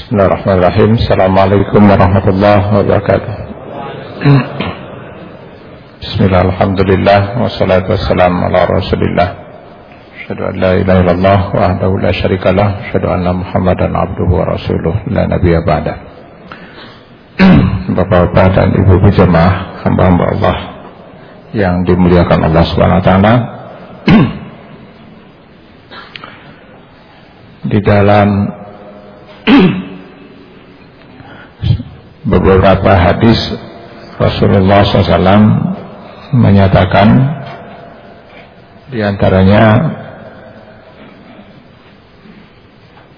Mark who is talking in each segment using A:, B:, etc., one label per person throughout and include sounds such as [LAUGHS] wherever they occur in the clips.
A: Bismillahirrahmanirrahim. Assalamualaikum warahmatullahi wabarakatuh. Bismillah, alhamdulillah, wassalatu wassalamu ala rasulillah. Asyhadu an la ilaha illallah wahdahu la syarikalah, asyhadu anna Muhammadan abduhu wa rasuluh, la nabiyya ba'da. Bapak-bapak dan ibu-ibu jemaah, hamba-hamba Allah yang dimuliakan Allah taala. Di dalam beberapa hadis Rasulullah SAW menyatakan di antaranya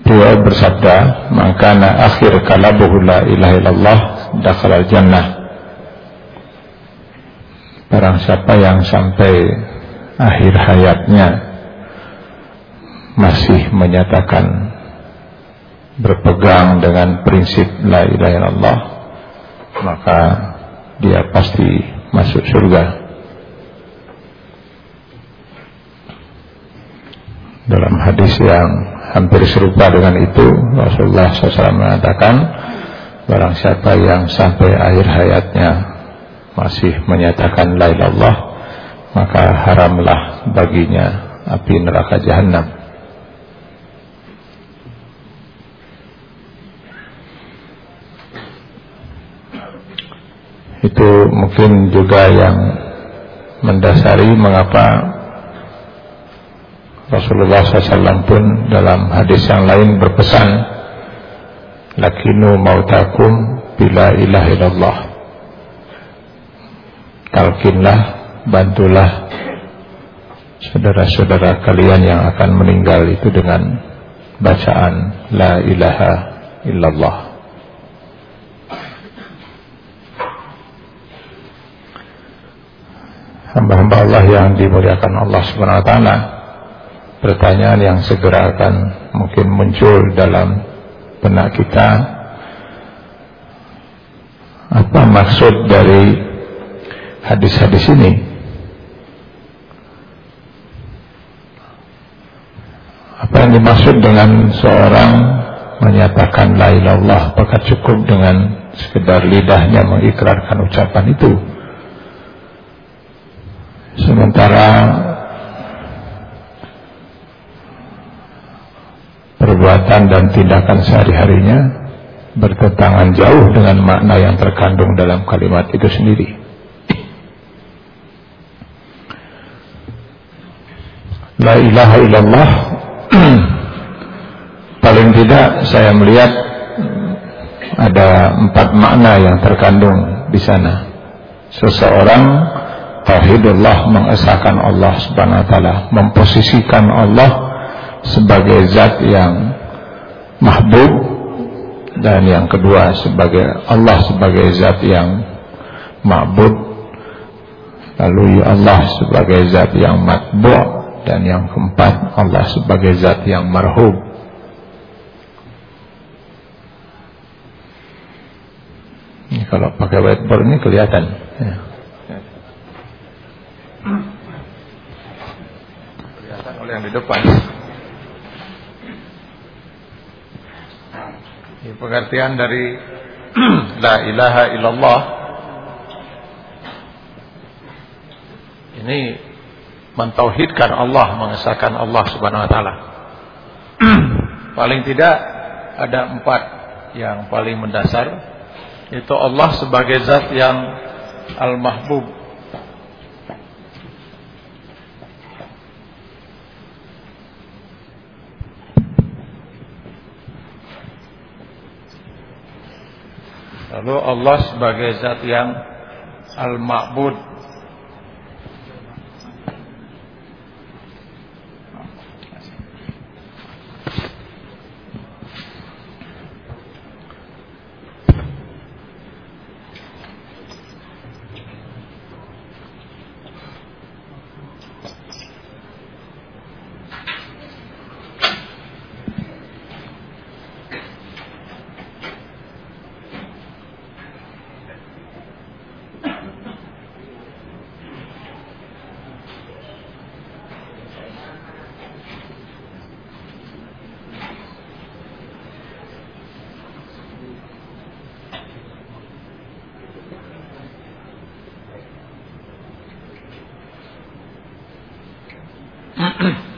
A: dia bersabda maka akhir kalabuhu la ilaha illallah dakhala jannah. Barang siapa yang sampai akhir hayatnya masih menyatakan berpegang dengan prinsip la ilaha illallah maka dia pasti masuk surga. Dalam hadis yang hampir serupa dengan itu Rasulullah SAW mengatakan barang siapa yang sampai akhir hayatnya masih menyatakan la ilallah maka haramlah baginya api neraka jahanam itu mungkin juga yang mendasari mengapa Rasulullah SAW pun dalam hadis yang lain berpesan lakinu mautakum bila ilah ilallah talkinlah bantulah saudara-saudara kalian yang akan meninggal itu dengan bacaan la ilaha illallah hamba-hamba Allah yang dimuliakan Allah Subhanahu wa taala. Pertanyaan yang segera akan mungkin muncul dalam benak kita apa maksud dari hadis-hadis ini? Apa yang dimaksud dengan seorang menyatakan la ilallah apakah cukup dengan sekedar lidahnya mengikrarkan ucapan itu? Sementara perbuatan dan tindakan sehari-harinya bertentangan jauh dengan makna yang terkandung dalam kalimat itu sendiri. La ilaha illallah [CLEARS THROAT] paling tidak saya melihat ada empat makna yang terkandung di sana. Seseorang tauhidullah mengesahkan Allah Subhanahu wa taala, memposisikan Allah sebagai zat yang mahbub dan yang kedua sebagai Allah sebagai zat yang ma'bud lalu Allah sebagai zat yang matbu' dan yang keempat Allah sebagai zat yang marhub ini kalau pakai whiteboard ini kelihatan ya. Kelihatan oleh yang di depan. Ini pengertian dari [CLEARS THROAT] La ilaha illallah. Ini mentauhidkan Allah, mengesahkan Allah subhanahu wa ta'ala. [CLEARS THROAT] Paling tidak ada empat yang paling mendasar Itu Allah sebagai zat yang Al-Mahbub Lalu Allah sebagai zat yang al-ma'bud [CLEARS THROAT]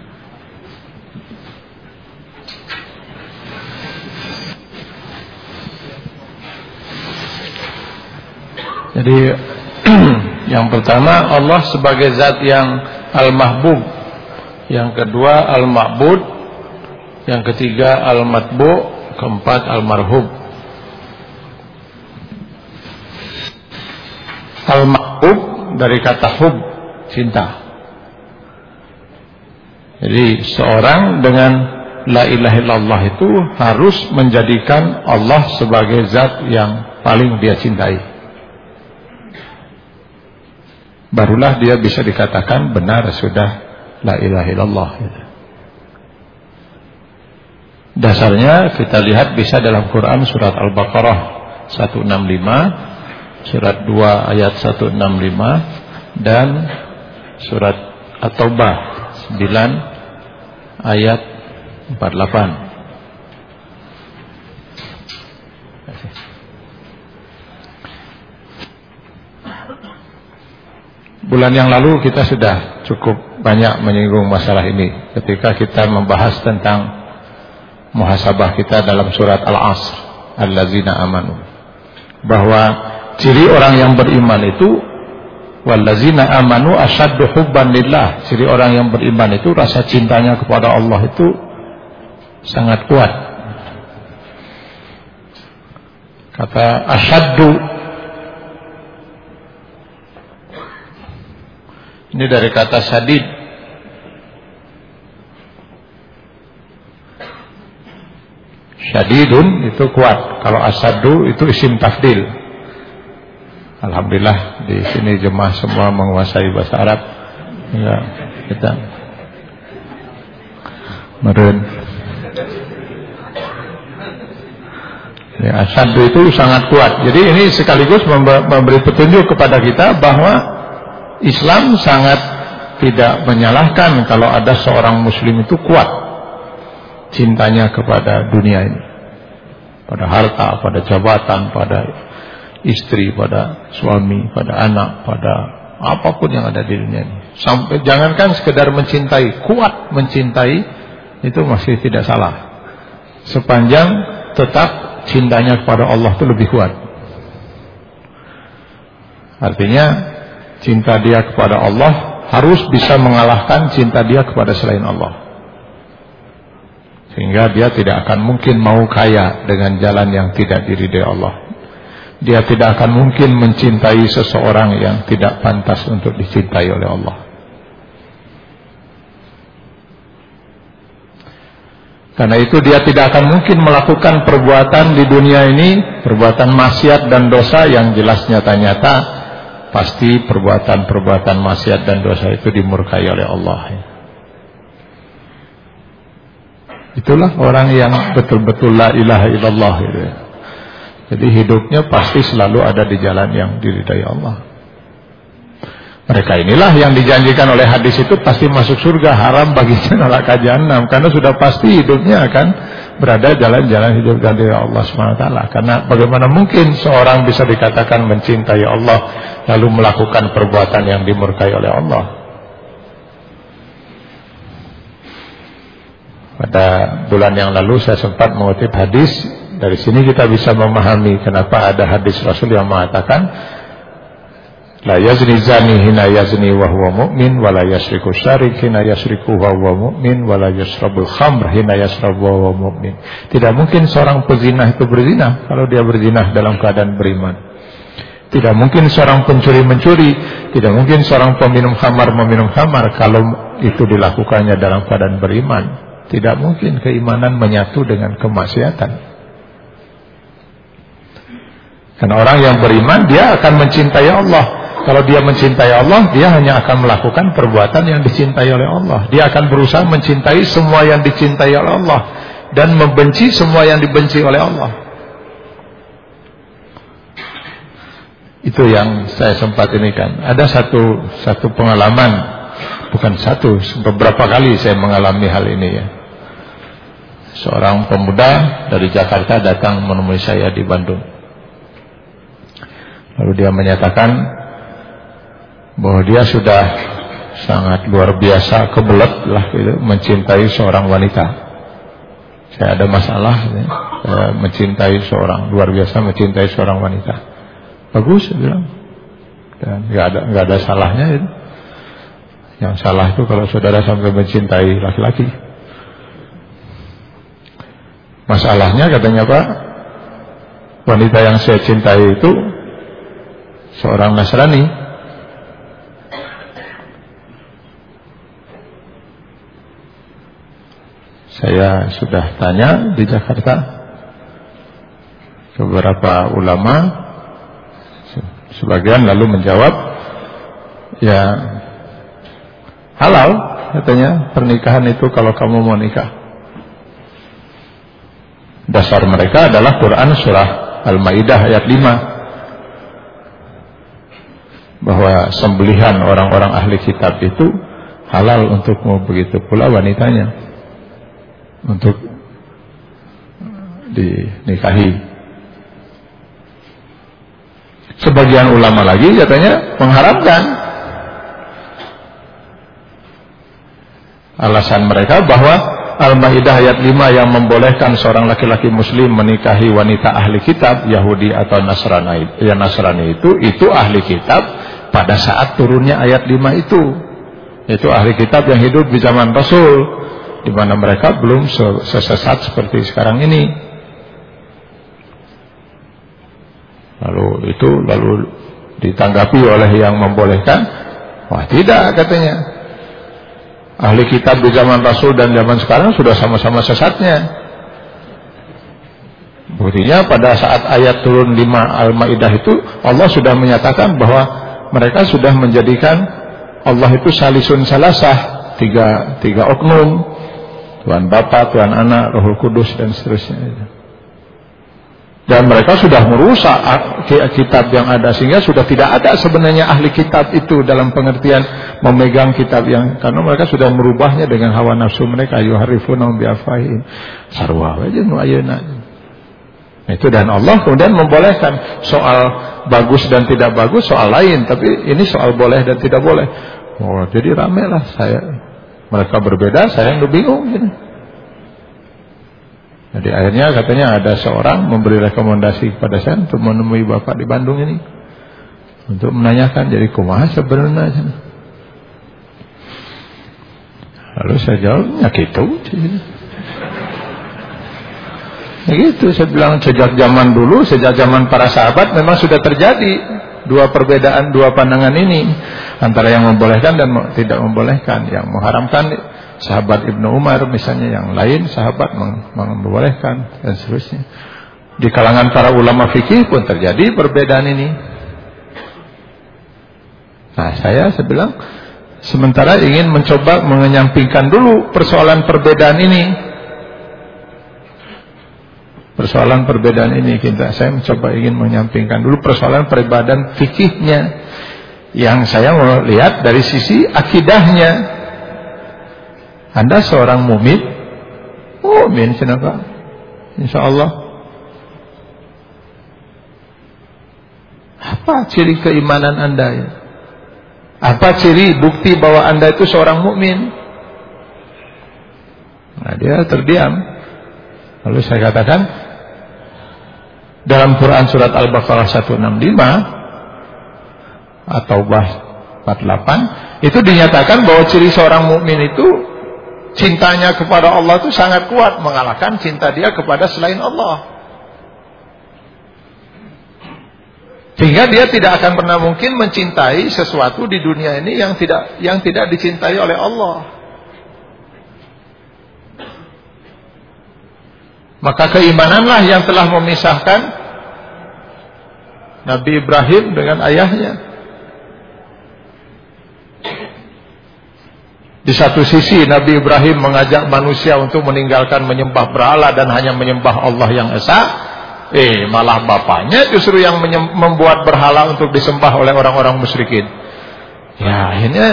A: Jadi [CLEARS THROAT] yang pertama Allah sebagai zat yang al-mahbub. Yang kedua al-ma'bud. Yang ketiga al-matbu, keempat al-marhub. Al-mahbub dari kata hub, cinta. Jadi seorang dengan la ilaha illallah itu harus menjadikan Allah sebagai zat yang paling dia cintai. Barulah dia bisa dikatakan benar sudah la ilaha illallah. Dasarnya kita lihat bisa dalam Quran surat Al-Baqarah 165, surat 2 ayat 165 dan surat At-Taubah 9 ayat 48. Bulan yang lalu kita sudah cukup banyak menyinggung masalah ini ketika kita membahas tentang muhasabah kita dalam surat Al-Asr Al-Lazina amanu bahwa ciri orang yang beriman itu wallazina amanu asyaddu hubban lillah ciri orang yang beriman itu rasa cintanya kepada Allah itu sangat kuat kata asyaddu Ini dari kata sadid. Syadidun itu kuat. Kalau asadu itu isim tafdil. Alhamdulillah di sini jemaah semua menguasai bahasa Arab. Ya, kita meren. Ya, asadu itu sangat kuat. Jadi ini sekaligus memberi petunjuk kepada kita bahwa Islam sangat tidak menyalahkan kalau ada seorang muslim itu kuat cintanya kepada dunia ini. Pada harta, pada jabatan, pada istri, pada suami, pada anak, pada apa pun yang ada di dunia ini. Sampai jangankan sekedar mencintai, kuat mencintai itu masih tidak salah. Sepanjang tetap cintanya kepada Allah itu lebih kuat. Artinya cinta dia kepada Allah harus bisa mengalahkan cinta dia kepada selain Allah. Sehingga dia tidak akan mungkin mau kaya dengan jalan yang tidak diridai Allah. Dia tidak akan mungkin mencintai seseorang yang tidak pantas untuk dicintai oleh Allah. Karena itu dia tidak akan mungkin melakukan perbuatan di dunia ini, perbuatan maksiat dan dosa yang jelas nyata-nyata pasti perbuatan-perbuatan maksiat dan dosa itu dimurkai oleh Allah. Itulah orang yang betul-betul la ilaha illallah gitu ya. Jadi hidupnya pasti selalu ada di jalan yang diridai Allah. Mereka inilah yang dijanjikan oleh hadis itu pasti masuk surga haram bagi [LAUGHS] neraka jahanam karena sudah pasti hidupnya akan berada jalan-jalan hidup dari Allah SWT karena bagaimana mungkin seorang bisa dikatakan mencintai Allah lalu melakukan perbuatan yang dimurkai oleh Allah? Pada bulan yang lalu saya sempat mengutip hadis dari sini kita bisa memahami kenapa ada hadis Rasul yang mengatakan La yazni zani hina yazni wa huwa mu'min wa la yasriku syarik hina yasriku wa huwa mu'min wa la yasrabul khamr hina yasrabu wa huwa mu'min. Tidak mungkin seorang pezinah itu berzina kalau dia berzinah dalam keadaan beriman. Tidak mungkin seorang pencuri mencuri, tidak mungkin seorang peminum khamar meminum khamar kalau itu dilakukannya dalam keadaan beriman. Tidak mungkin keimanan menyatu dengan kemaksiatan. Karena orang yang beriman dia akan mencintai Allah kalau dia mencintai Allah, dia hanya akan melakukan perbuatan yang dicintai oleh Allah. Dia akan berusaha mencintai semua yang dicintai oleh Allah dan membenci semua yang dibenci oleh Allah. Itu yang saya sempat ini kan. Ada satu satu pengalaman, bukan satu, beberapa kali saya mengalami hal ini ya. Seorang pemuda dari Jakarta datang menemui saya di Bandung. Lalu dia menyatakan bahwa dia sudah sangat luar biasa kebelet lah gitu, mencintai seorang wanita. Saya ada masalah ya, mencintai seorang luar biasa mencintai seorang wanita. Bagus saya bilang. Dan nggak ada nggak ada salahnya itu. Yang salah itu kalau saudara sampai mencintai laki-laki. Masalahnya katanya Pak, wanita yang saya cintai itu seorang Nasrani. Saya sudah tanya di Jakarta beberapa ulama sebagian lalu menjawab ya halal katanya pernikahan itu kalau kamu mau nikah dasar mereka adalah Quran surah Al-Maidah ayat 5 bahwa sembelihan orang-orang ahli kitab itu halal untukmu begitu pula wanitanya untuk dinikahi. Sebagian ulama lagi katanya mengharapkan alasan mereka bahwa Al-Maidah ayat 5 yang membolehkan seorang laki-laki muslim menikahi wanita ahli kitab Yahudi atau Nasrani, ya Nasrani itu itu ahli kitab pada saat turunnya ayat 5 itu. Itu ahli kitab yang hidup di zaman Rasul di mana mereka belum sesesat seperti sekarang ini. Lalu itu lalu ditanggapi oleh yang membolehkan, wah tidak katanya. Ahli kitab di zaman Rasul dan zaman sekarang sudah sama-sama sesatnya. Buktinya pada saat ayat turun 5 Al-Maidah itu Allah sudah menyatakan bahwa mereka sudah menjadikan Allah itu salisun salasah tiga tiga oknum Tuhan Bapa, Tuhan Anak, Roh Kudus dan seterusnya. Dan mereka sudah merusak kitab yang ada sehingga sudah tidak ada sebenarnya ahli kitab itu dalam pengertian memegang kitab yang karena mereka sudah merubahnya dengan hawa nafsu mereka yuharifuna biafahim sarwa aja nu ayeuna. Itu dan Allah kemudian membolehkan soal bagus dan tidak bagus soal lain tapi ini soal boleh dan tidak boleh. Oh, jadi rame lah saya mereka berbeda, saya yang bingung. Gitu. Jadi akhirnya katanya ada seorang memberi rekomendasi kepada saya untuk menemui bapak di Bandung ini. Untuk menanyakan jadi kumaha sebenarnya. Lalu saya jawab, ya gitu. Gitu, saya bilang sejak zaman dulu, sejak zaman para sahabat memang sudah terjadi dua perbedaan, dua pandangan ini. Antara yang membolehkan dan tidak membolehkan. Yang mengharamkan sahabat Ibnu Umar misalnya yang lain sahabat membolehkan dan seterusnya. Di kalangan para ulama fikih pun terjadi perbedaan ini. Nah saya sebilang sementara ingin mencoba menyampingkan dulu persoalan perbedaan ini persoalan perbedaan ini kita saya mencoba ingin menyampingkan dulu persoalan perbedaan fikihnya yang saya mau lihat dari sisi akidahnya. Anda seorang mukmin, mukmin kenapa? Insya Allah. Apa ciri keimanan Anda ya? Apa ciri bukti bahwa Anda itu seorang mukmin? Nah, dia terdiam. Lalu saya katakan dalam Quran surat Al-Baqarah 165 atau bah 48 itu dinyatakan bahwa ciri seorang mukmin itu cintanya kepada Allah itu sangat kuat mengalahkan cinta dia kepada selain Allah. Sehingga dia tidak akan pernah mungkin mencintai sesuatu di dunia ini yang tidak yang tidak dicintai oleh Allah. Maka keimananlah yang telah memisahkan Nabi Ibrahim dengan ayahnya. Di satu sisi Nabi Ibrahim mengajak manusia untuk meninggalkan menyembah berhala dan hanya menyembah Allah yang esa. Eh, malah bapaknya justru yang membuat berhala untuk disembah oleh orang-orang musyrikin. Ya, akhirnya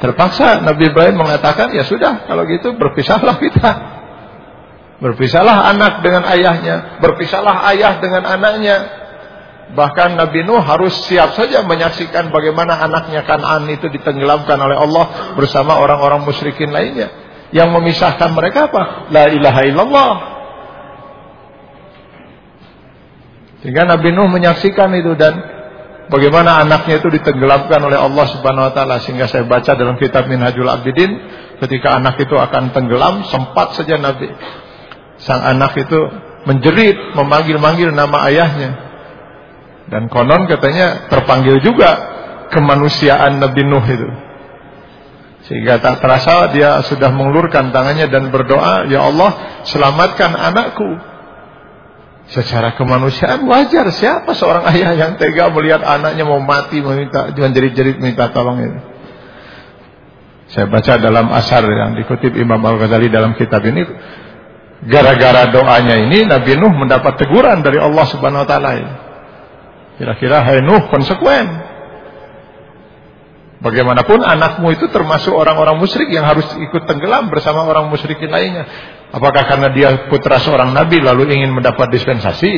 A: terpaksa Nabi Ibrahim mengatakan, ya sudah, kalau gitu berpisahlah kita. Berpisahlah anak dengan ayahnya, berpisahlah ayah dengan anaknya. Bahkan Nabi Nuh harus siap saja menyaksikan bagaimana anaknya Kanan itu ditenggelamkan oleh Allah bersama orang-orang musyrikin lainnya. Yang memisahkan mereka apa? La ilaha illallah. Sehingga Nabi Nuh menyaksikan itu dan bagaimana anaknya itu ditenggelamkan oleh Allah Subhanahu wa taala sehingga saya baca dalam kitab Minhajul Abidin ketika anak itu akan tenggelam sempat saja Nabi sang anak itu menjerit memanggil-manggil nama ayahnya dan konon katanya terpanggil juga kemanusiaan Nabi Nuh itu. Sehingga tak terasa dia sudah mengulurkan tangannya dan berdoa, Ya Allah selamatkan anakku. Secara kemanusiaan wajar siapa seorang ayah yang tega melihat anaknya mau mati meminta menjerit-jerit minta tolong itu. Saya baca dalam asar yang dikutip Imam Al-Ghazali dalam kitab ini gara-gara doanya ini Nabi Nuh mendapat teguran dari Allah Subhanahu wa taala. Kira-kira hai Nuh konsekuen. Bagaimanapun anakmu itu termasuk orang-orang musyrik yang harus ikut tenggelam bersama orang musyrikin lainnya. Apakah karena dia putra seorang nabi lalu ingin mendapat dispensasi?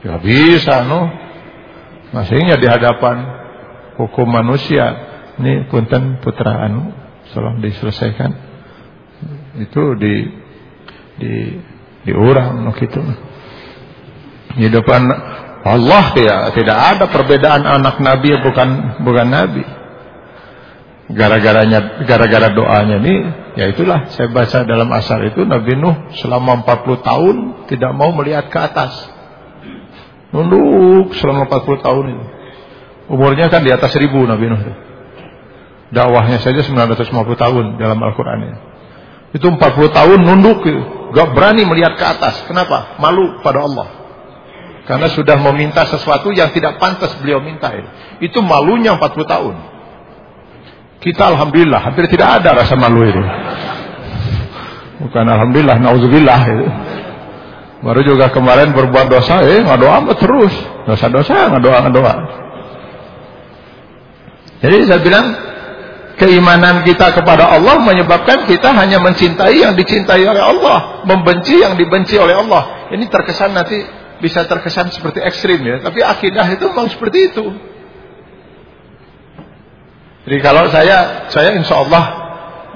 A: Ya bisa, Nuh. Masihnya di hadapan hukum manusia. Ini punten putra anu, tolong diselesaikan. Itu di di no gitu. Di depan Allah ya tidak ada perbedaan anak Nabi bukan bukan Nabi. Gara-garanya gara-gara doanya ini ya itulah saya baca dalam asar itu Nabi Nuh selama 40 tahun tidak mau melihat ke atas. Nunduk selama 40 tahun itu. Umurnya kan di atas seribu Nabi Nuh. Dakwahnya saja 950 tahun dalam Al-Qur'an ini. Itu 40 tahun nunduk, gak berani melihat ke atas. Kenapa? Malu pada Allah. Karena sudah meminta sesuatu yang tidak pantas beliau minta. Itu malunya 40 tahun. Kita Alhamdulillah hampir tidak ada rasa malu itu. Bukan Alhamdulillah, Nauzubillah itu. Baru juga kemarin berbuat dosa, eh ngadoa terus. Dosa-dosa, ngadoa-ngadoa. Jadi saya bilang, keimanan kita kepada Allah menyebabkan kita hanya mencintai yang dicintai oleh Allah. Membenci yang dibenci oleh Allah. Ini terkesan nanti bisa terkesan seperti ekstrim ya, tapi akidah itu memang seperti itu. Jadi kalau saya, saya insya Allah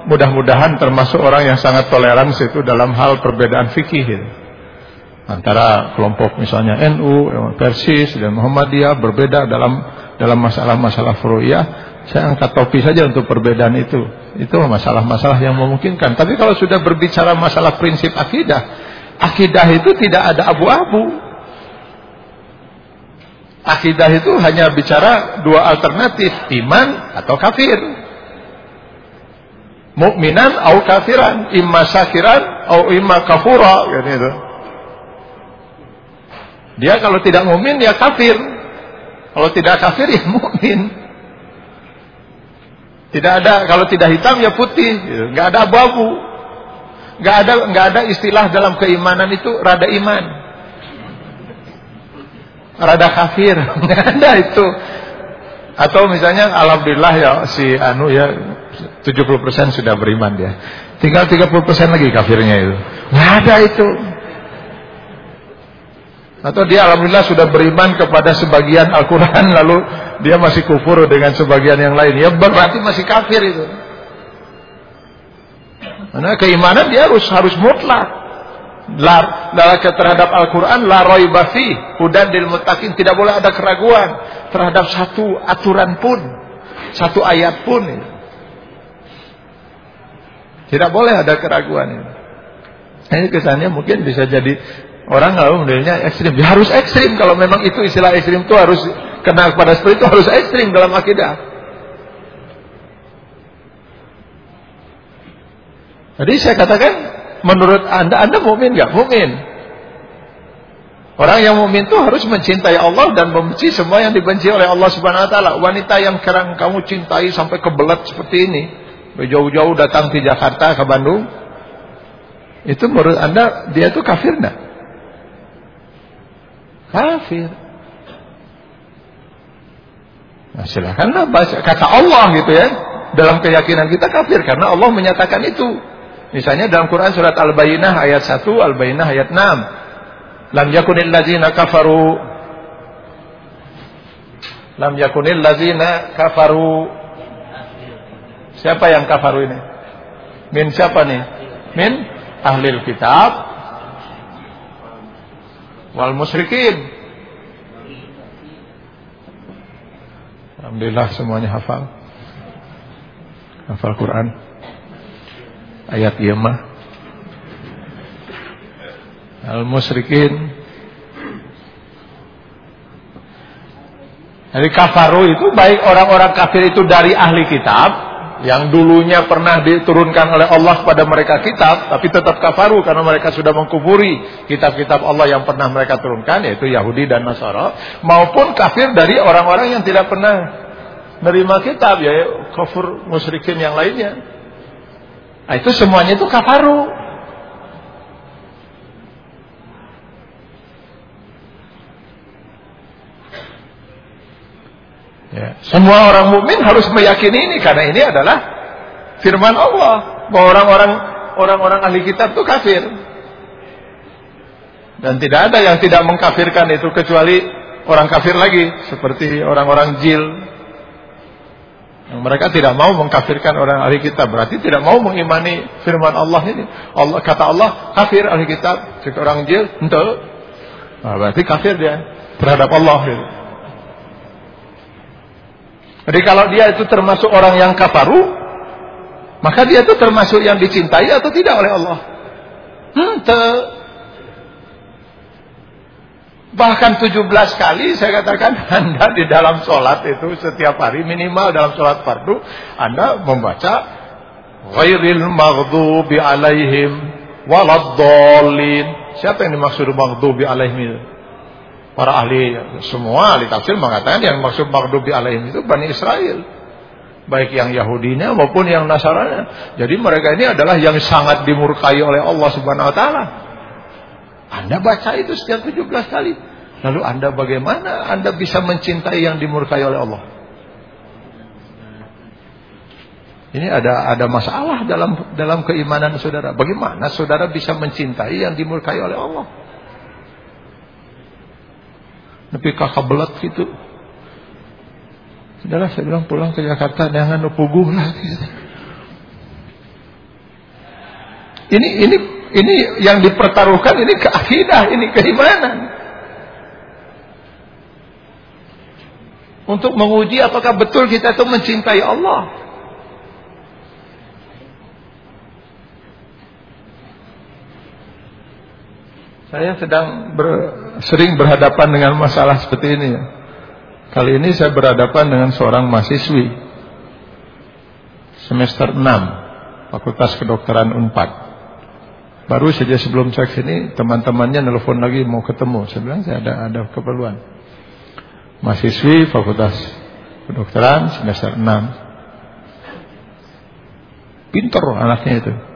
A: mudah-mudahan termasuk orang yang sangat toleransi itu dalam hal perbedaan fikih ya. antara kelompok misalnya NU, Persis dan Muhammadiyah berbeda dalam dalam masalah-masalah furu'iyah. Saya angkat topi saja untuk perbedaan itu. Itu masalah-masalah yang memungkinkan. Tapi kalau sudah berbicara masalah prinsip akidah, akidah itu tidak ada abu-abu. Akidah itu hanya bicara dua alternatif, iman atau kafir. Mukminan atau kafiran, imma syakiran atau imma kafura, gitu. Dia kalau tidak mukmin ya kafir. Kalau tidak kafir ya mukmin. Tidak ada kalau tidak hitam ya putih, nggak ada abu-abu. Nggak ada nggak ada istilah dalam keimanan itu rada iman rada kafir. [LAUGHS] Enggak ada itu. Atau misalnya alhamdulillah ya si anu ya 70% sudah beriman dia. Tinggal 30% lagi kafirnya itu. Enggak ada itu. Atau dia alhamdulillah sudah beriman kepada sebagian Al-Qur'an [LAUGHS] lalu dia masih kufur dengan sebagian yang lain. Ya berarti masih kafir itu. Karena keimanan dia harus harus mutlak la, terhadap Al-Quran la raiba fi hudan tidak boleh ada keraguan terhadap satu aturan pun satu ayat pun tidak boleh ada keraguan ini kesannya mungkin bisa jadi orang kalau modelnya ekstrim ya harus ekstrim kalau memang itu istilah ekstrim itu harus kenal pada seperti itu harus ekstrim dalam akidah jadi saya katakan Menurut Anda, Anda mukmin nggak? Mukmin. Orang yang mukmin itu harus mencintai Allah dan membenci semua yang dibenci oleh Allah Subhanahu wa taala. Wanita yang kerang kamu cintai sampai kebelet seperti ini, jauh-jauh datang ke Jakarta ke Bandung, itu menurut Anda dia itu kafir enggak? Kafir. Nah, silakanlah baca kata Allah gitu ya. Dalam keyakinan kita kafir karena Allah menyatakan itu. Misalnya dalam Quran surat Al-Bayyinah ayat 1, Al-Bayyinah ayat 6. Lam yakunil ladzina kafaru Lam yakunil lazina kafaru. Siapa yang kafaru ini? Min siapa nih? Min ahlil kitab wal musyrikin. Alhamdulillah semuanya hafal. Hafal Quran. Ayat iya mah. Al musyrikin Jadi kafaru itu baik orang-orang kafir itu dari ahli kitab yang dulunya pernah diturunkan oleh Allah kepada mereka kitab tapi tetap kafaru karena mereka sudah mengkufuri kitab-kitab Allah yang pernah mereka turunkan yaitu Yahudi dan Nasara maupun kafir dari orang-orang yang tidak pernah menerima kitab ya kafir musyrikin yang lainnya. Nah, itu semuanya itu kafaru. Ya. Semua orang mukmin harus meyakini ini karena ini adalah firman Allah bahwa orang-orang orang-orang ahli kitab itu kafir. Dan tidak ada yang tidak mengkafirkan itu kecuali orang kafir lagi seperti orang-orang jil. Yang mereka tidak mau mengkafirkan orang ahli kitab berarti tidak mau mengimani firman Allah ini. Allah kata Allah kafir ahli kitab, orang jil, ente. Nah, berarti kafir dia terhadap Allah gitu. Jadi kalau dia itu termasuk orang yang kafaru, maka dia itu termasuk yang dicintai atau tidak oleh Allah? Ente. Bahkan 17 kali saya katakan [LAUGHS] Anda di dalam sholat itu setiap hari minimal dalam sholat fardu Anda membaca Ghairil maghdubi alaihim waladdallin. Siapa yang dimaksud maghdubi alaihim Para ahli semua ahli tafsir mengatakan yang maksud maghdubi alaihim itu Bani Israel. Baik yang Yahudinya maupun yang Nasaranya. Jadi mereka ini adalah yang sangat dimurkai oleh Allah Subhanahu wa taala. Anda baca itu setiap 17 kali. Lalu Anda bagaimana Anda bisa mencintai yang dimurkai oleh Allah? Ini ada ada masalah dalam dalam keimanan saudara. Bagaimana saudara bisa mencintai yang dimurkai oleh Allah? Tapi kakak belat gitu. Sudahlah saya bilang pulang ke Jakarta jangan puguh lah gitu. Ini ini ini yang dipertaruhkan ini keakidah, ini keimanan. Untuk menguji apakah betul kita itu mencintai Allah. Saya sedang ber, sering berhadapan dengan masalah seperti ini. Ya. Kali ini saya berhadapan dengan seorang mahasiswi semester 6 Fakultas Kedokteran Unpad. Baru saja sebelum saya sini teman-temannya nelfon lagi mau ketemu. Saya saya ada ada keperluan. Mahasiswi Fakultas Kedokteran semester 6. Pinter anaknya itu.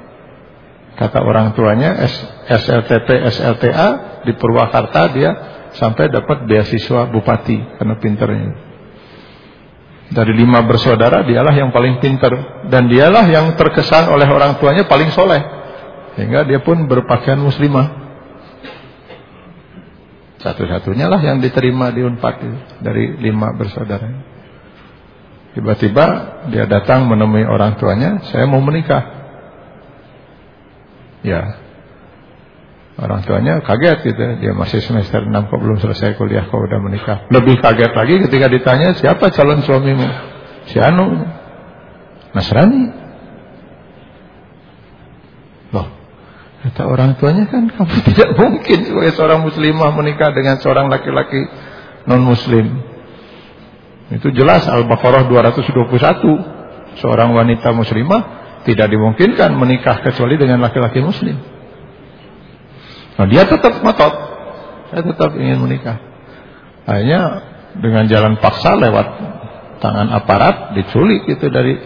A: Kata orang tuanya SLTP, SLTA di Purwakarta dia sampai dapat beasiswa bupati karena pinternya. Dari lima bersaudara dialah yang paling pinter dan dialah yang terkesan oleh orang tuanya paling soleh. Sehingga dia pun berpakaian muslimah. Satu-satunya lah yang diterima di Unpad dari lima bersaudara. Tiba-tiba dia datang menemui orang tuanya, saya mau menikah. Ya. Orang tuanya kaget gitu. Dia masih semester 6 kok belum selesai kuliah kok udah menikah. Lebih kaget lagi ketika ditanya siapa calon suamimu? Si Anu. Nasrani. Loh. Kata orang tuanya kan kamu [LAUGHS] tidak mungkin sebagai seorang muslimah menikah dengan seorang laki-laki non muslim. Itu jelas Al-Baqarah 221. Seorang wanita muslimah tidak dimungkinkan menikah kecuali dengan laki-laki muslim. Nah, dia tetap ngotot. Saya tetap ingin menikah. Akhirnya dengan jalan paksa lewat tangan aparat diculik itu dari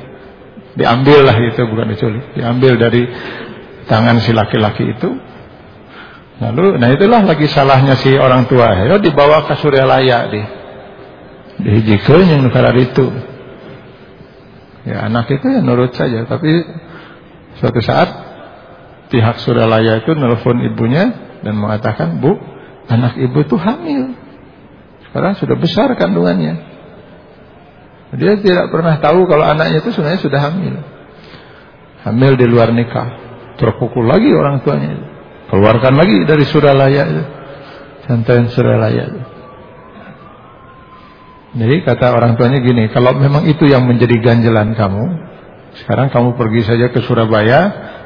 A: diambil lah itu bukan diculik, diambil dari tangan si laki-laki itu. Lalu, nah itulah lagi salahnya si orang tua. Ya dibawa ke Suryalaya di dihijikeun yang negara itu. Ya anak itu ya nurut saja, tapi suatu saat pihak Suralaya itu nelfon ibunya dan mengatakan, "Bu, anak ibu itu hamil. Sekarang sudah besar kandungannya." Dia tidak pernah tahu kalau anaknya itu sebenarnya sudah hamil. Hamil di luar nikah. Terpukul lagi orang tuanya. Keluarkan lagi dari Suralaya itu. Santai Suralaya itu. Jadi kata orang tuanya gini, kalau memang itu yang menjadi ganjelan kamu, sekarang kamu pergi saja ke Surabaya,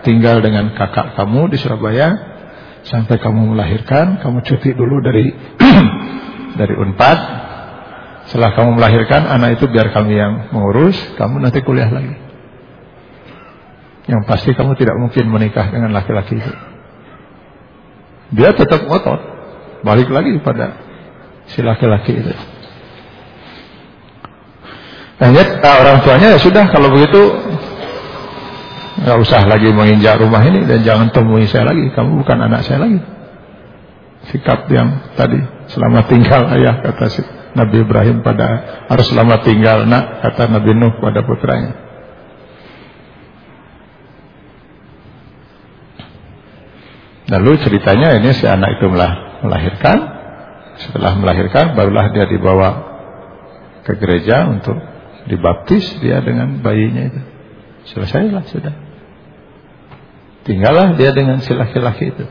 A: tinggal dengan kakak kamu di Surabaya, sampai kamu melahirkan, kamu cuti dulu dari [CLEARS THROAT] dari Unpad. Setelah kamu melahirkan, anak itu biar kami yang mengurus, kamu nanti kuliah lagi. Yang pasti kamu tidak mungkin menikah dengan laki-laki itu. Dia tetap ngotot, balik lagi pada si laki-laki itu. Hanya orang tuanya ya sudah kalau begitu nggak usah lagi menginjak rumah ini dan jangan temui saya lagi. Kamu bukan anak saya lagi. Sikap yang tadi selamat tinggal ayah kata si Nabi Ibrahim pada harus selamat tinggal nak kata Nabi Nuh pada putranya. Lalu ceritanya ini si anak itu melahirkan. Setelah melahirkan barulah dia dibawa ke gereja untuk dibaptis dia dengan bayinya itu. Selesailah sudah. Tinggallah dia dengan si laki-laki itu.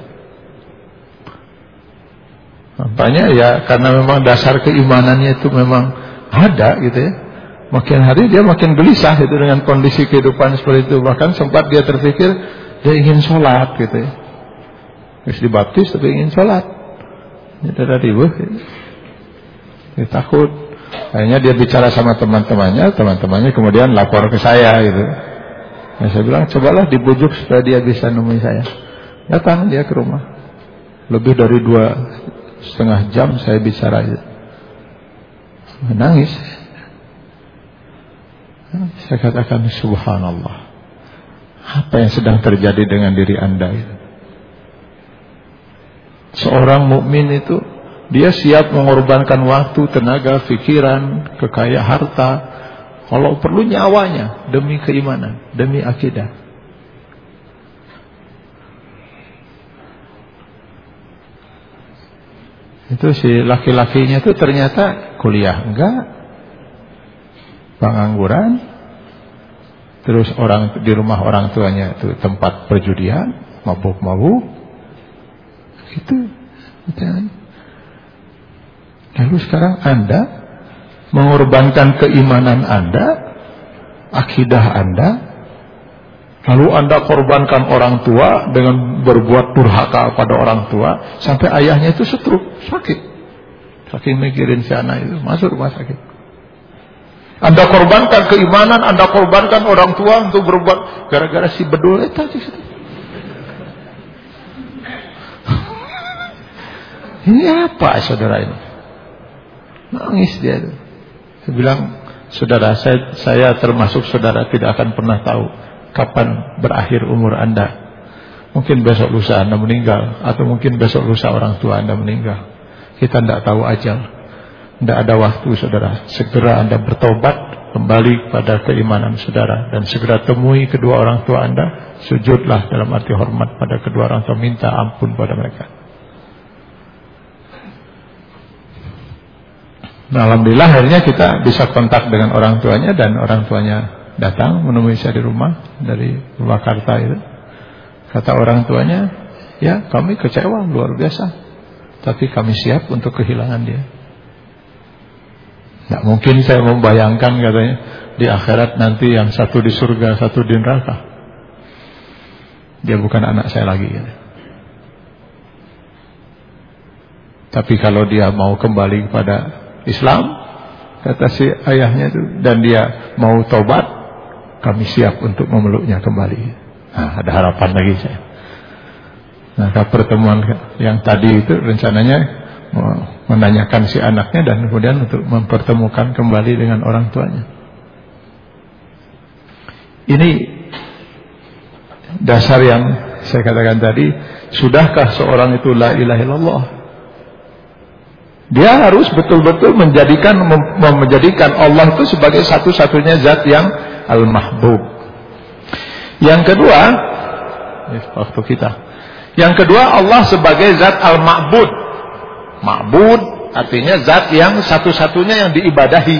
A: Makanya ya karena memang dasar keimanannya itu memang ada gitu ya. Makin hari dia makin gelisah itu dengan kondisi kehidupan seperti itu. Bahkan sempat dia terpikir dia ingin sholat gitu ya. Terus dibaptis tapi ingin sholat. Dia tidak ribut. Dia takut Akhirnya dia bicara sama teman-temannya, teman-temannya kemudian lapor ke saya gitu. Nah, saya bilang cobalah dibujuk supaya dia bisa nemui saya. Datang dia ke rumah. Lebih dari dua setengah jam saya bicara itu. Menangis. Saya katakan subhanallah. Apa yang sedang terjadi dengan diri anda itu? Seorang mukmin itu dia siap mengorbankan waktu, tenaga, pikiran, kekayaan harta. Kalau perlu nyawanya demi keimanan, demi akidah. Itu si laki-lakinya itu ternyata kuliah. Enggak, pengangguran, terus orang di rumah orang tuanya itu tempat perjudian, mabuk-mabuk, itu, itu Lalu sekarang Anda mengorbankan keimanan Anda, akidah Anda, lalu Anda korbankan orang tua dengan berbuat durhaka pada orang tua, sampai ayahnya itu setruk, sakit. Saking mikirin si anak itu, masuk rumah sakit. Anda korbankan keimanan, Anda korbankan orang tua untuk berbuat gara-gara si bedul itu. Ini apa saudara ini? Nangis dia itu. Saya bilang, saudara, saya, saya termasuk saudara tidak akan pernah tahu kapan berakhir umur anda. Mungkin besok lusa anda meninggal. Atau mungkin besok lusa orang tua anda meninggal. Kita tidak tahu ajal. Tidak ada waktu saudara. Segera anda bertobat. Kembali pada keimanan saudara. Dan segera temui kedua orang tua anda. Sujudlah dalam arti hormat pada kedua orang tua. Minta ampun pada mereka. Nah, Alhamdulillah akhirnya kita bisa kontak dengan orang tuanya dan orang tuanya datang menemui saya di rumah dari Purwakarta itu. Kata orang tuanya, ya kami kecewa luar biasa, tapi kami siap untuk kehilangan dia. Tidak mungkin saya membayangkan katanya di akhirat nanti yang satu di surga, satu di neraka. Dia bukan anak saya lagi. Gitu. Tapi kalau dia mau kembali kepada Islam kata si ayahnya itu dan dia mau tobat kami siap untuk memeluknya kembali. Nah, ada harapan lagi saya maka pertemuan yang tadi itu rencananya menanyakan si anaknya dan kemudian untuk mempertemukan kembali dengan orang tuanya. Ini dasar yang saya katakan tadi sudahkah seorang itu la ilaha illallah dia harus betul-betul menjadikan menjadikan Allah itu sebagai satu-satunya zat yang al-mahbub. Yang kedua, waktu kita. Yang kedua Allah sebagai zat al-ma'bud. Ma'bud artinya zat yang satu-satunya yang diibadahi.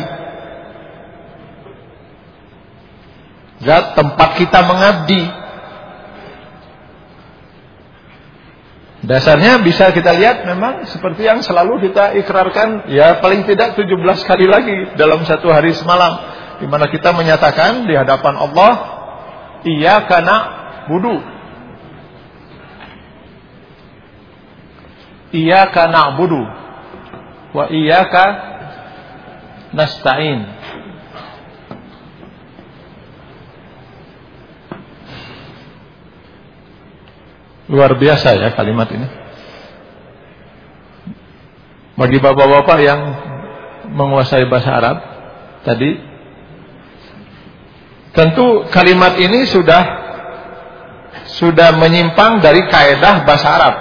A: Zat tempat kita mengabdi. Dasarnya bisa kita lihat memang seperti yang selalu kita ikrarkan ya paling tidak 17 kali lagi dalam satu hari semalam di mana kita menyatakan di hadapan Allah iya karena budu iya karena budu wa iyyaka nasta'in Luar biasa ya kalimat ini. Bagi bapak-bapak yang menguasai bahasa Arab tadi tentu kalimat ini sudah sudah menyimpang dari kaedah bahasa Arab.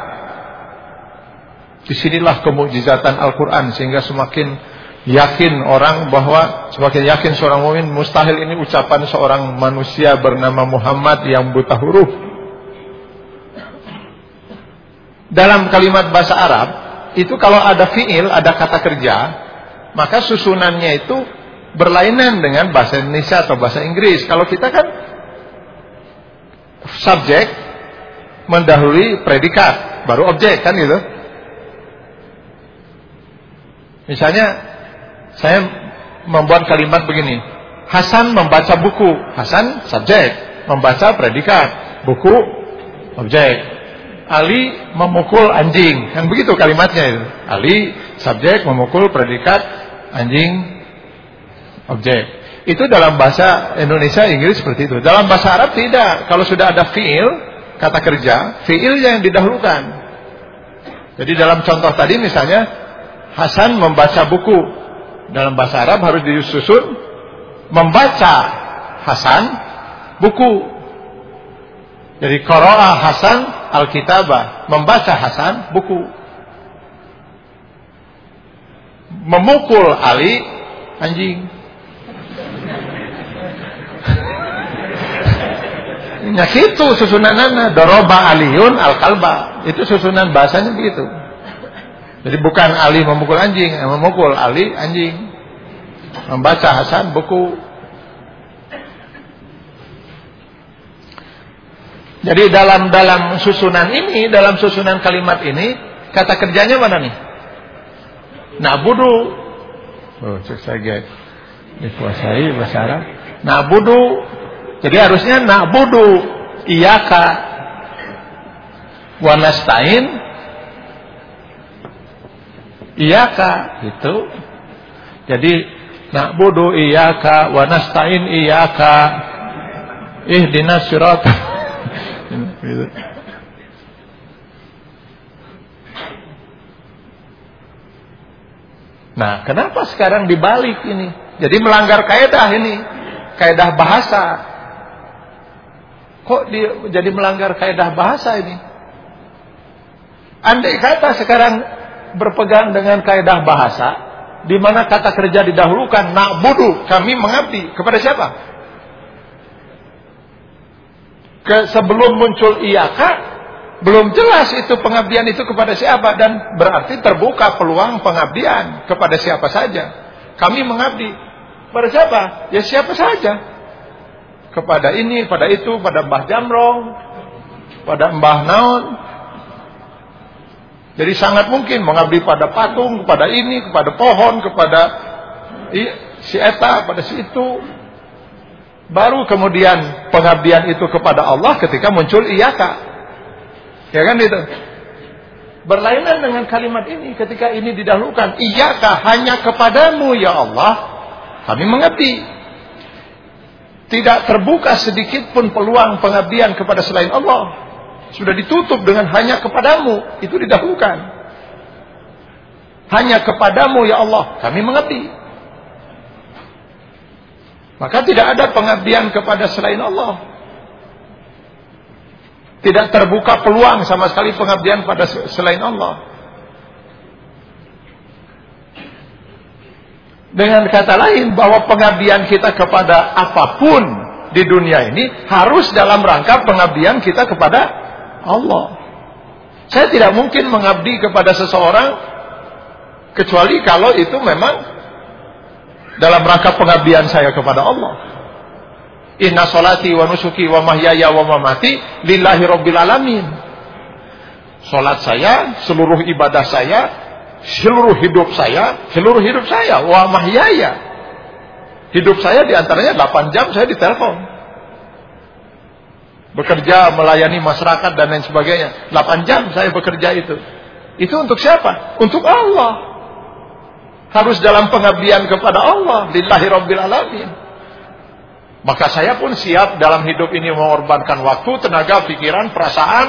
A: Di sinilah kemujizatan Al-Quran sehingga semakin yakin orang bahwa semakin yakin seorang mukmin mustahil ini ucapan seorang manusia bernama Muhammad yang buta huruf dalam kalimat bahasa Arab itu kalau ada fiil, ada kata kerja, maka susunannya itu berlainan dengan bahasa Indonesia atau bahasa Inggris. Kalau kita kan subjek mendahului predikat, baru objek kan gitu. Misalnya saya membuat kalimat begini. Hasan membaca buku. Hasan subjek, membaca predikat, buku objek. Ali memukul anjing. Kan begitu kalimatnya itu. Ali subjek memukul predikat anjing objek. Itu dalam bahasa Indonesia Inggris seperti itu. Dalam bahasa Arab tidak. Kalau sudah ada fiil, kata kerja, fiil yang didahulukan. Jadi dalam contoh tadi misalnya Hasan membaca buku. Dalam bahasa Arab harus disusun membaca Hasan buku. Jadi Qara'a Hasan Alkitabah, membaca Hasan buku. Memukul Ali anjing. Nah itu susunanana doroba aliun al kalba itu susunan bahasanya begitu. Jadi bukan Ali memukul anjing, memukul Ali anjing. Membaca Hasan buku Jadi dalam dalam susunan ini, dalam susunan kalimat ini, kata kerjanya mana nih? Nabudu. Oh, cek saya dikuasai bahasa Arab. Nabudu. Jadi harusnya nabudu iyaka wa nastain iyaka itu. Jadi nabudu iyaka wa nastain iyaka ihdinas siratal gitu. Nah, kenapa sekarang dibalik ini? Jadi melanggar kaidah ini, kaidah bahasa. Kok dia jadi melanggar kaidah bahasa ini? Andai kata sekarang berpegang dengan kaidah bahasa, di mana kata kerja didahulukan, nak budu, kami mengabdi kepada siapa? Ke sebelum muncul iyaka belum jelas itu pengabdian itu kepada siapa dan berarti terbuka peluang pengabdian kepada siapa saja. Kami mengabdi pada siapa? Ya siapa saja. Kepada ini, pada itu, pada Mbah Jamrong, pada Mbah Naon. Jadi sangat mungkin mengabdi pada patung, kepada ini, kepada pohon, kepada si eta, pada si itu, Baru kemudian pengabdian itu kepada Allah ketika muncul iyaka. Ya kan itu. Berlainan dengan kalimat ini ketika ini didahulukan. Iyaka hanya kepadamu ya Allah. Kami mengabdi. Tidak terbuka sedikit pun peluang pengabdian kepada selain Allah. Sudah ditutup dengan hanya kepadamu. Itu didahulukan. Hanya kepadamu ya Allah. Kami mengabdi. Maka tidak ada pengabdian kepada selain Allah. Tidak terbuka peluang sama sekali pengabdian pada selain Allah. Dengan kata lain bahwa pengabdian kita kepada apa pun di dunia ini harus dalam rangka pengabdian kita kepada Allah. Saya tidak mungkin mengabdi kepada seseorang kecuali kalau itu memang dalam rangka pengabdian saya kepada Allah. Inna solati wa nusuki wa mahyaya wa mamati lillahi rabbil alamin. Salat saya, seluruh ibadah saya, seluruh hidup saya, seluruh hidup saya wa mahyaya. Hidup saya di antaranya 8 jam saya ditelepon. Bekerja melayani masyarakat dan lain sebagainya. 8 jam saya bekerja itu. Itu untuk siapa? Untuk Allah. Harus dalam pengabdian kepada Allah. Lillahi rabbil alamin. Maka saya pun siap dalam hidup ini mengorbankan waktu, tenaga, pikiran, perasaan,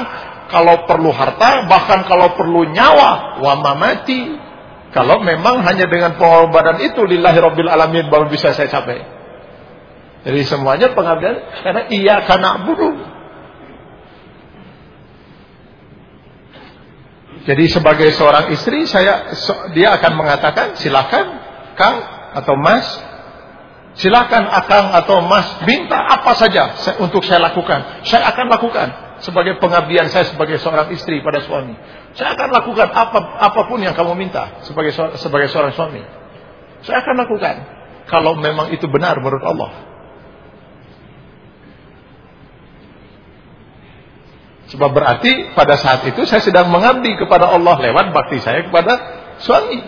A: kalau perlu harta, bahkan kalau perlu nyawa, wa mamati. Kalau memang hanya dengan pengorbanan itu lillahi rabbil alamin baru bisa saya capai. Jadi semuanya pengabdian karena iya karena buru. Jadi sebagai seorang istri saya dia akan mengatakan silakan Kang atau Mas Silakan akang atau mas minta apa saja untuk saya lakukan. Saya akan lakukan sebagai pengabdian saya sebagai seorang istri pada suami. Saya akan lakukan apa apa pun yang kamu minta sebagai sebagai seorang suami. Saya akan lakukan kalau memang itu benar menurut Allah. Sebab berarti pada saat itu saya sedang mengabdi kepada Allah lewat bakti saya kepada suami.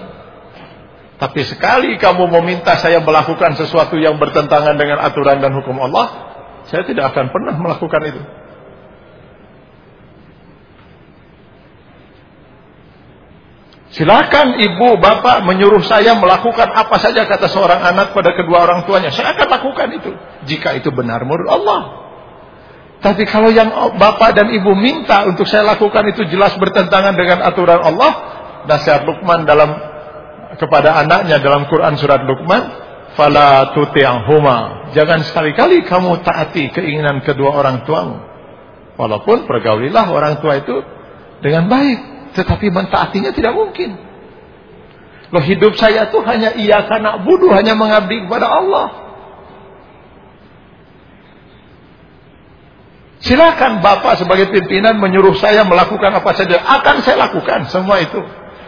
A: Tapi sekali kamu meminta saya melakukan sesuatu yang bertentangan dengan aturan dan hukum Allah, saya tidak akan pernah melakukan itu. Silakan ibu, bapak menyuruh saya melakukan apa saja kata seorang anak pada kedua orang tuanya. Saya akan lakukan itu. Jika itu benar menurut Allah. Tapi kalau yang bapak dan ibu minta untuk saya lakukan itu jelas bertentangan dengan aturan Allah. Nasihat Luqman dalam kepada anaknya dalam Quran surat Luqman, "Fala tuti'huma." Jangan sekali-kali kamu taati keinginan kedua orang tuamu. Walaupun pergaulilah orang tua itu dengan baik, tetapi mentaatinya tidak mungkin. Loh hidup saya tuh hanya iya karena budu hanya mengabdi kepada Allah. Silakan Bapak sebagai pimpinan menyuruh saya melakukan apa saja, akan saya lakukan semua itu.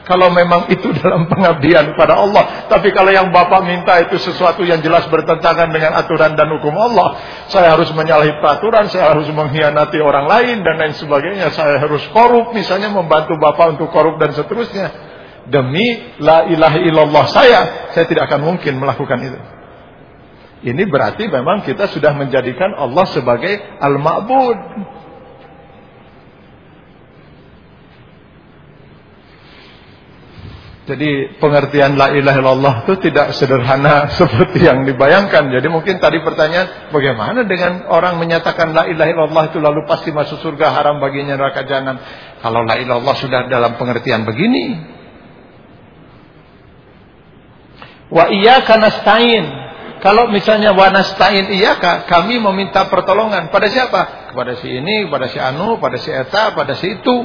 A: Kalau memang itu dalam pengabdian pada Allah. Tapi kalau yang Bapak minta itu sesuatu yang jelas bertentangan dengan aturan dan hukum Allah. Saya harus menyalahi peraturan, saya harus mengkhianati orang lain dan lain sebagainya. Saya harus korup misalnya membantu Bapak untuk korup dan seterusnya. Demi la ilaha illallah saya, saya tidak akan mungkin melakukan itu. Ini berarti memang kita sudah menjadikan Allah sebagai al-ma'bud. Jadi pengertian la ilaha illallah itu tidak sederhana [LAUGHS] seperti yang dibayangkan. Jadi mungkin tadi pertanyaan bagaimana dengan orang menyatakan la ilaha illallah itu lalu pasti masuk surga haram baginya neraka jahanam. Kalau la ilaha illallah sudah dalam pengertian begini. Wa iyyaka nasta'in. Kalau misalnya wa nasta'in iyyaka, kami meminta pertolongan pada siapa? Kepada si ini, kepada si anu, pada si eta, pada si itu.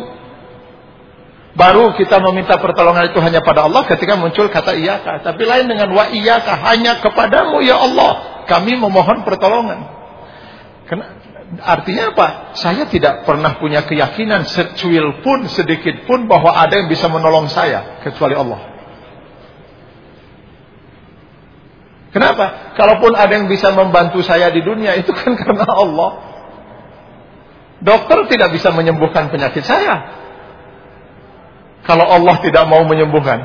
A: Baru kita meminta pertolongan itu hanya pada Allah ketika muncul kata iyaka. Tapi lain dengan wa iyaka hanya kepadamu ya Allah. Kami memohon pertolongan. Artinya apa? Saya tidak pernah punya keyakinan secuil pun sedikit pun bahwa ada yang bisa menolong saya kecuali Allah. Kenapa? Kalaupun ada yang bisa membantu saya di dunia itu kan [LAUGHS] karena Allah. Dokter tidak bisa menyembuhkan penyakit saya kalau Allah tidak mau menyembuhkan.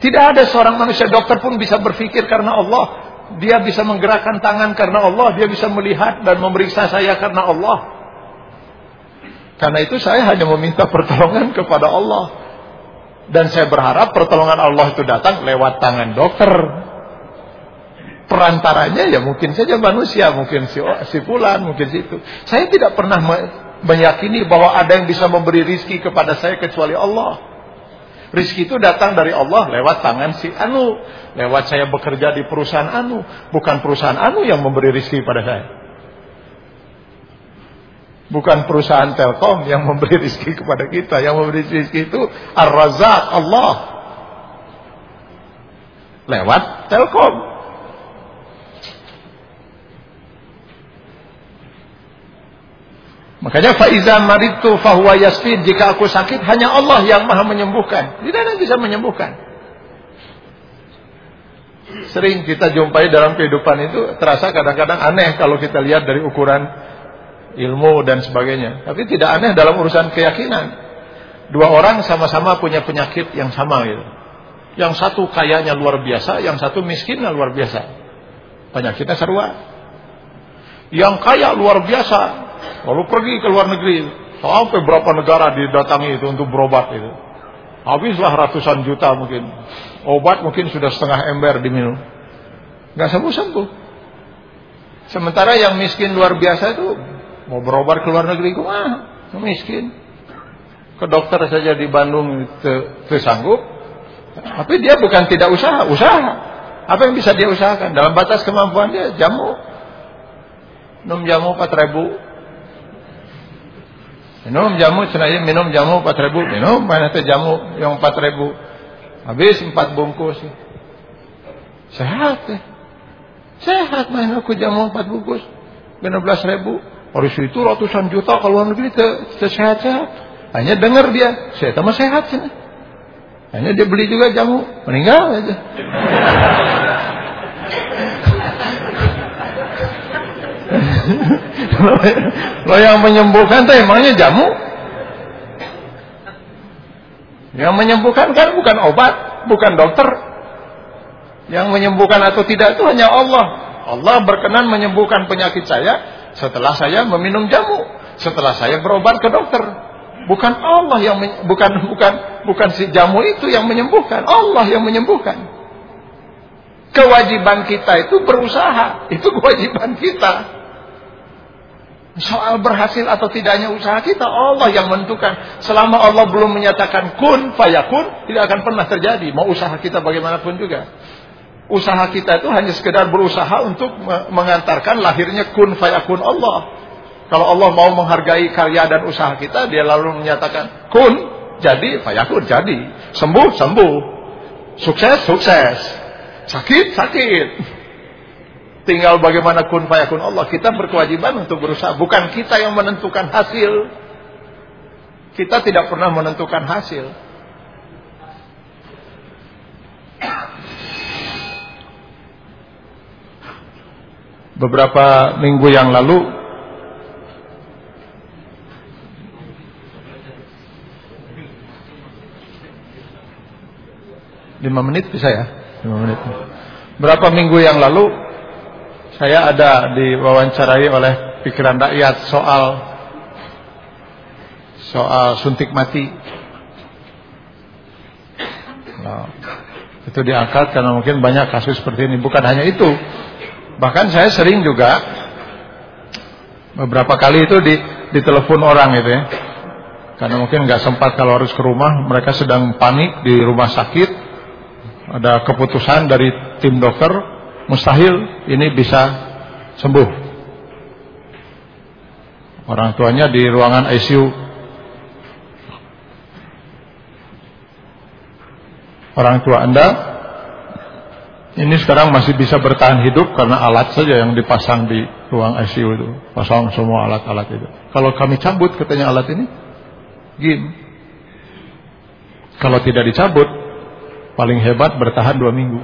A: Tidak ada seorang manusia dokter pun bisa berpikir karena Allah. Dia bisa menggerakkan tangan karena Allah. Dia bisa melihat dan memeriksa saya karena Allah. Karena itu saya hanya meminta pertolongan kepada Allah. Dan saya berharap pertolongan Allah itu datang lewat tangan dokter. Perantaranya ya mungkin saja manusia, mungkin si, si Fulan, mungkin si itu. Saya tidak pernah meyakini bahwa ada yang bisa memberi rizki kepada saya kecuali Allah. Rizki itu datang dari Allah lewat tangan si Anu. Lewat saya bekerja di perusahaan Anu. Bukan perusahaan Anu yang memberi rizki pada saya. Bukan perusahaan Telkom yang memberi [LAUGHS] rizki kepada kita. Yang memberi rizki itu Ar-Razak Allah. Lewat Telkom. Makanya faiza maritu fahuwa yasfid. Jika aku sakit hanya Allah yang maha menyembuhkan. Tidak ada yang bisa menyembuhkan. Sering kita jumpai dalam kehidupan itu terasa kadang-kadang aneh kalau kita lihat dari ukuran ilmu dan sebagainya. Tapi tidak aneh dalam urusan keyakinan. Dua orang sama-sama punya penyakit yang sama gitu. Yang satu kayanya luar biasa, yang satu miskinnya luar biasa. Penyakitnya sarua. Yang kaya luar biasa, lalu pergi ke luar negeri. Sampai berapa negara didatangi itu untuk berobat itu. Habislah ratusan juta mungkin. Obat mungkin sudah setengah ember diminum. Gak sembuh-sembuh. Sementara yang miskin luar biasa itu mau berobat ke luar negeri ke mana? Miskin. Ke dokter saja di Bandung tersanggup. Tapi dia bukan tidak usaha, usaha. Apa yang bisa dia usahakan? Dalam batas kemampuan dia jamu. Minum jamu 4 ribu. Minum jamu, sengaja minum jamu 4 ribu. Minum, mana itu jamu yang 4 ribu. Habis empat bungkus. Sehat ya. Sehat main aku jamu empat bungkus. belas ribu. Harus itu ratusan juta kalau negeri sehat-sehat. Hanya dengar dia, saya tambah sehat sih. Hanya dia beli juga jamu, meninggal aja. [LAUGHS] Lo yang menyembuhkan tuh emangnya jamu? Yang menyembuhkan kan bukan obat, bukan dokter. Yang menyembuhkan atau tidak itu hanya Allah. Allah berkenan menyembuhkan penyakit saya setelah saya meminum jamu, setelah saya berobat ke dokter. Bukan Allah yang bukan bukan bukan si jamu itu yang menyembuhkan, Allah yang menyembuhkan. Kewajiban kita itu berusaha, itu [LAUGHS] kewajiban kita. Soal berhasil atau tidaknya usaha kita Allah yang menentukan. Selama Allah belum menyatakan kun fayakun, tidak akan pernah terjadi. Mau usaha kita bagaimanapun juga. Usaha kita itu hanya sekedar berusaha untuk mengantarkan lahirnya kun fayakun Allah. Kalau Allah mau menghargai karya dan usaha kita, dia lalu menyatakan kun jadi fayakun jadi. Sembuh sembuh. Sukses sukses. Sakit sakit. Tinggal bagaimana kun fayakun Allah. Kita berkewajiban untuk berusaha. Bukan kita yang menentukan hasil. Kita tidak pernah menentukan hasil. Beberapa minggu yang lalu lima menit bisa ya lima menit berapa minggu yang lalu saya ada diwawancarai oleh pikiran rakyat soal soal suntik mati. Nah, itu diangkat karena mungkin banyak kasus seperti ini. Bukan hanya itu, bahkan saya sering juga beberapa kali itu di ditelepon orang itu ya. Karena mungkin nggak sempat kalau harus ke rumah, mereka sedang panik di rumah sakit. Ada keputusan dari tim dokter mustahil ini bisa sembuh. Orang tuanya di ruangan ICU. Orang tua Anda ini sekarang masih bisa bertahan hidup karena alat saja yang dipasang di ruang ICU itu. Pasang semua alat-alat itu. Kalau kami cabut katanya alat ini, gim. Kalau tidak dicabut, paling hebat bertahan dua minggu.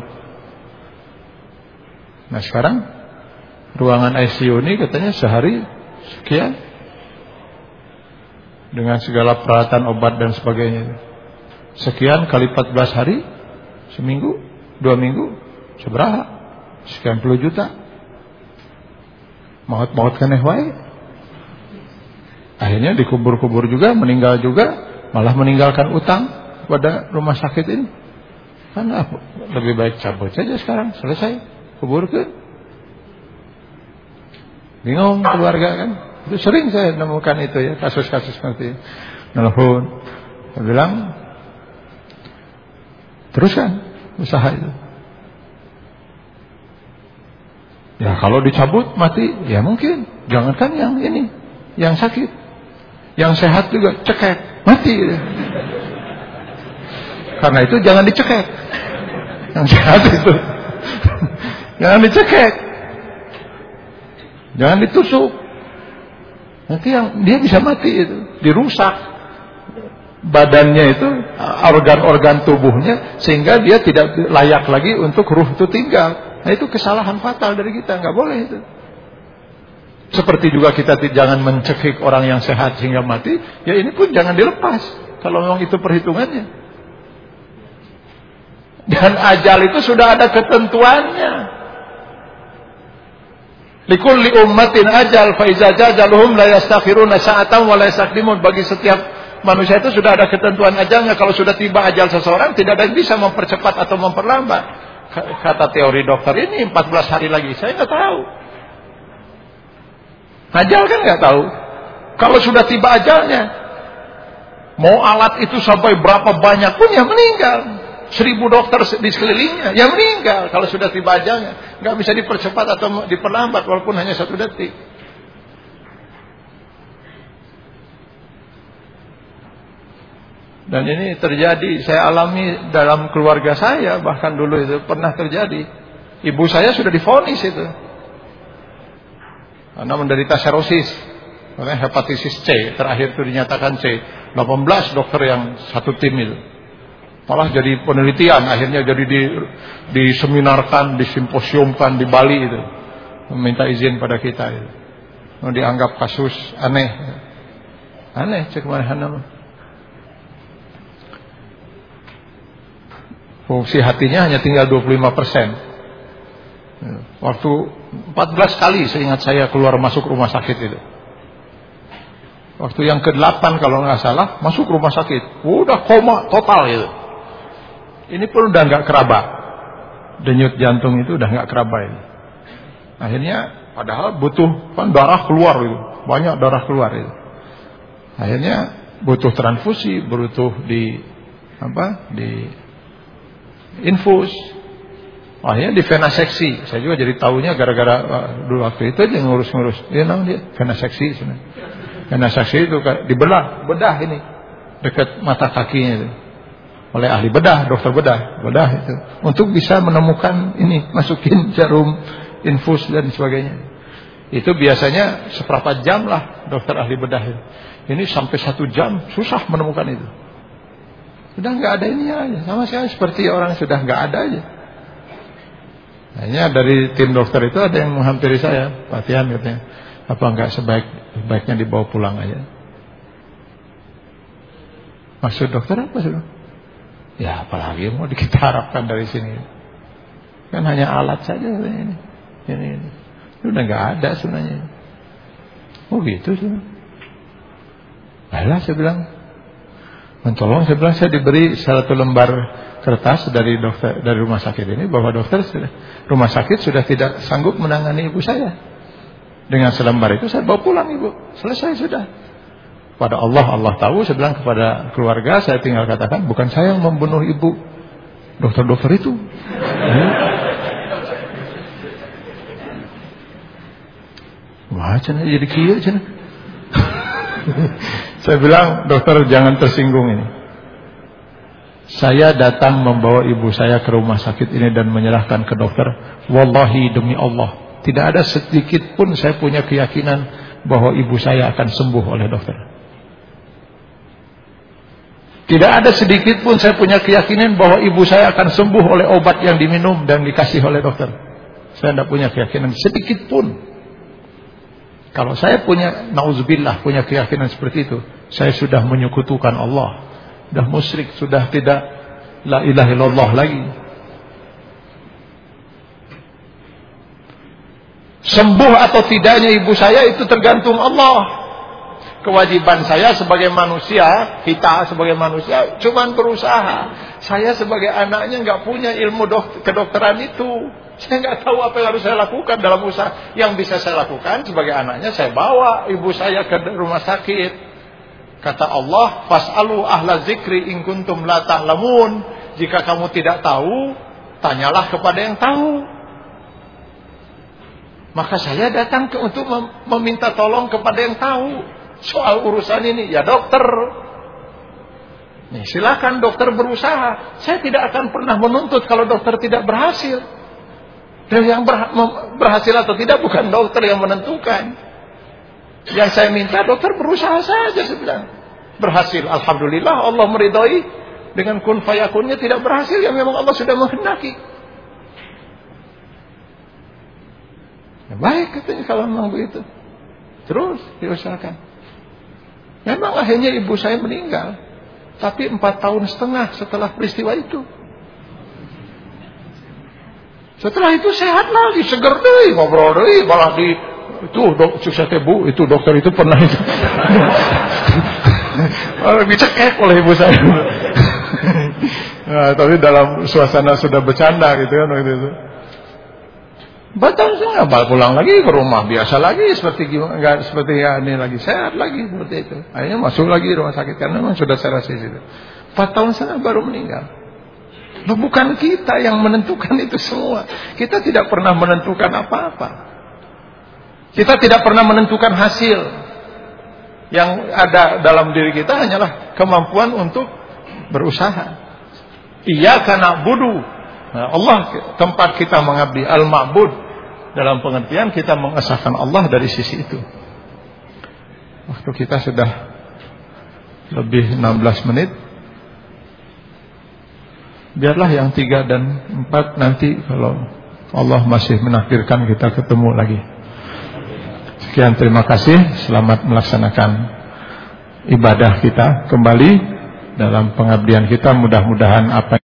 A: Nah sekarang ruangan ICU ini katanya sehari sekian dengan segala peralatan obat dan sebagainya. Sekian kali 14 hari seminggu, dua minggu, seberapa? Sekian puluh juta. Maut-maut keneh wae. Akhirnya dikubur-kubur juga, meninggal juga, malah meninggalkan utang pada rumah sakit ini. Kan lebih baik cabut saja sekarang, selesai kuburkan. Bingung keluarga kan? Itu sering saya nemukan itu ya, kasus-kasus seperti itu. Nelfon, bilang, teruskan usaha itu. Ya kalau dicabut mati, ya mungkin. Jangankan yang ini, yang sakit. Yang sehat juga cekek, mati. Karena itu jangan dicekek. Yang sehat itu. Jangan dicekek. Jangan ditusuk. Nanti yang dia bisa mati itu, dirusak. badannya itu organ-organ tubuhnya sehingga dia tidak layak lagi untuk ruh itu tinggal. Nah itu kesalahan fatal dari kita, nggak boleh itu. Seperti juga kita jangan mencekik orang yang sehat sehingga mati, ya ini pun jangan dilepas kalau memang itu perhitungannya. Dan ajal itu sudah ada ketentuannya. Likulli ummatin ajal fa iza jajaluhum la yastakhiruna sa'atan wa la yastaqdimun bagi setiap manusia itu sudah ada ketentuan ajalnya kalau sudah tiba ajal seseorang tidak ada yang bisa mempercepat atau memperlambat kata teori dokter ini 14 hari lagi saya nggak tahu ajal kan nggak tahu kalau sudah tiba ajalnya mau alat itu sampai berapa banyak pun ya meninggal seribu dokter di sekelilingnya, yang meninggal kalau sudah tiba ajalnya. Nggak bisa dipercepat atau diperlambat walaupun hanya satu detik. Dan ini terjadi, saya alami dalam keluarga saya, bahkan dulu itu pernah terjadi. Ibu saya sudah difonis itu. Karena menderita serosis. Hepatitis C, terakhir itu dinyatakan C. 18 dokter yang satu tim itu malah jadi penelitian akhirnya jadi di diseminarkan disimposiumkan di Bali itu meminta izin pada kita itu dianggap kasus aneh aneh cek mana fungsi hatinya hanya tinggal 25 persen waktu 14 kali seingat saya keluar masuk rumah sakit itu waktu yang ke-8 kalau nggak salah masuk rumah sakit udah koma total itu ini pun udah nggak keraba. Denyut jantung itu udah nggak keraba ini. Akhirnya padahal butuh kan darah keluar itu, banyak darah keluar itu. Akhirnya butuh transfusi, butuh di apa? Di infus. Akhirnya di venaseksi. Saya juga jadi tahunya gara-gara uh, dulu waktu itu aja ngurus-ngurus. Dia namanya dia venaseksi sebenarnya. Venaseksi itu dibelah, bedah ini dekat mata kakinya itu oleh ahli bedah, dokter bedah, bedah itu untuk bisa menemukan ini, [LAUGHS] masukin jarum infus dan sebagainya. Itu biasanya seberapa jam lah dokter ahli bedah itu. Ini sampai satu jam susah menemukan itu. Sudah nggak ada ini aja, sama sekali seperti orang sudah nggak ada aja. Hanya dari tim dokter itu ada yang menghampiri saya, Pak Tian katanya, apa nggak sebaik baiknya dibawa pulang aja. Maksud dokter apa sih? Ya apalagi mau kita harapkan dari sini. Kan hanya alat saja ini. Ini, ini. Udah nggak ada sebenarnya. Oh gitu sih. Alah saya bilang. Mentolong saya bilang saya diberi satu lembar kertas dari dokter dari rumah sakit ini bahwa dokter sudah rumah sakit sudah tidak sanggup menangani ibu saya. Dengan selembar itu saya bawa pulang ibu. Selesai sudah pada Allah Allah tahu saya bilang kepada keluarga saya tinggal katakan bukan saya yang membunuh ibu dokter-dokter itu wah cina jadi kia cina [LAUGHS] saya bilang dokter jangan tersinggung ini saya datang membawa ibu saya ke rumah sakit ini dan menyerahkan ke dokter wallahi demi Allah tidak ada sedikit pun saya punya keyakinan bahwa ibu saya akan sembuh oleh dokter tidak ada sedikit pun saya punya keyakinan bahwa ibu saya akan sembuh oleh obat yang diminum dan dikasih oleh dokter. Saya tidak punya keyakinan sedikit pun. Kalau saya punya nauzubillah punya keyakinan seperti itu, saya sudah menyekutukan Allah. Sudah musyrik, sudah tidak la ilaha illallah lagi. Sembuh atau tidaknya ibu saya itu tergantung Allah kewajiban saya sebagai manusia, kita sebagai manusia cuma berusaha. Saya sebagai anaknya nggak punya ilmu dok kedokteran itu. Saya nggak tahu apa yang harus saya lakukan dalam usaha. Yang bisa saya lakukan sebagai anaknya saya bawa ibu saya ke rumah sakit. Kata Allah, "Fas'alu ahla zikri in kuntum la ta'lamun." Jika kamu tidak tahu, tanyalah kepada yang tahu. Maka saya datang ke, untuk meminta tolong kepada yang tahu soal urusan ini? Ya dokter. Nih, silakan dokter berusaha. Saya tidak akan pernah menuntut kalau dokter tidak berhasil. Dan yang berhasil atau tidak bukan dokter yang menentukan. Yang saya minta dokter berusaha saja bilang. berhasil. Alhamdulillah Allah meridhoi dengan kun fayakunnya tidak berhasil ya memang Allah sudah menghendaki. Ya, baik katanya kalau memang begitu. Terus diusahakan. Memang akhirnya ibu saya meninggal. Tapi empat tahun setengah setelah peristiwa itu. Setelah itu sehat lagi, seger deh, ngobrol deh, malah di itu dok, sukses bu, itu dokter itu pernah itu. [LAUGHS] Dicekek oleh ibu saya. [LAUGHS] nah, tapi dalam suasana sudah bercanda gitu kan waktu itu. Batal saya nggak pulang lagi ke rumah biasa lagi seperti nggak seperti ya, ini lagi sehat lagi seperti itu. Akhirnya masuk lagi rumah sakit karena memang sudah saya rasa itu. Empat tahun sana baru meninggal. Bukan kita yang menentukan itu semua. Kita tidak pernah menentukan apa-apa. Kita tidak pernah menentukan hasil. Yang ada dalam diri kita hanyalah kemampuan untuk berusaha. Iya karena budu. Nah, Allah tempat kita mengabdi al-ma'bud dalam pengertian kita mengesahkan Allah dari sisi itu. Waktu kita sudah lebih 16 menit. Biarlah yang tiga dan empat nanti kalau Allah masih menakdirkan kita ketemu lagi. Sekian terima kasih. Selamat melaksanakan ibadah kita kembali dalam pengabdian kita. Mudah-mudahan apa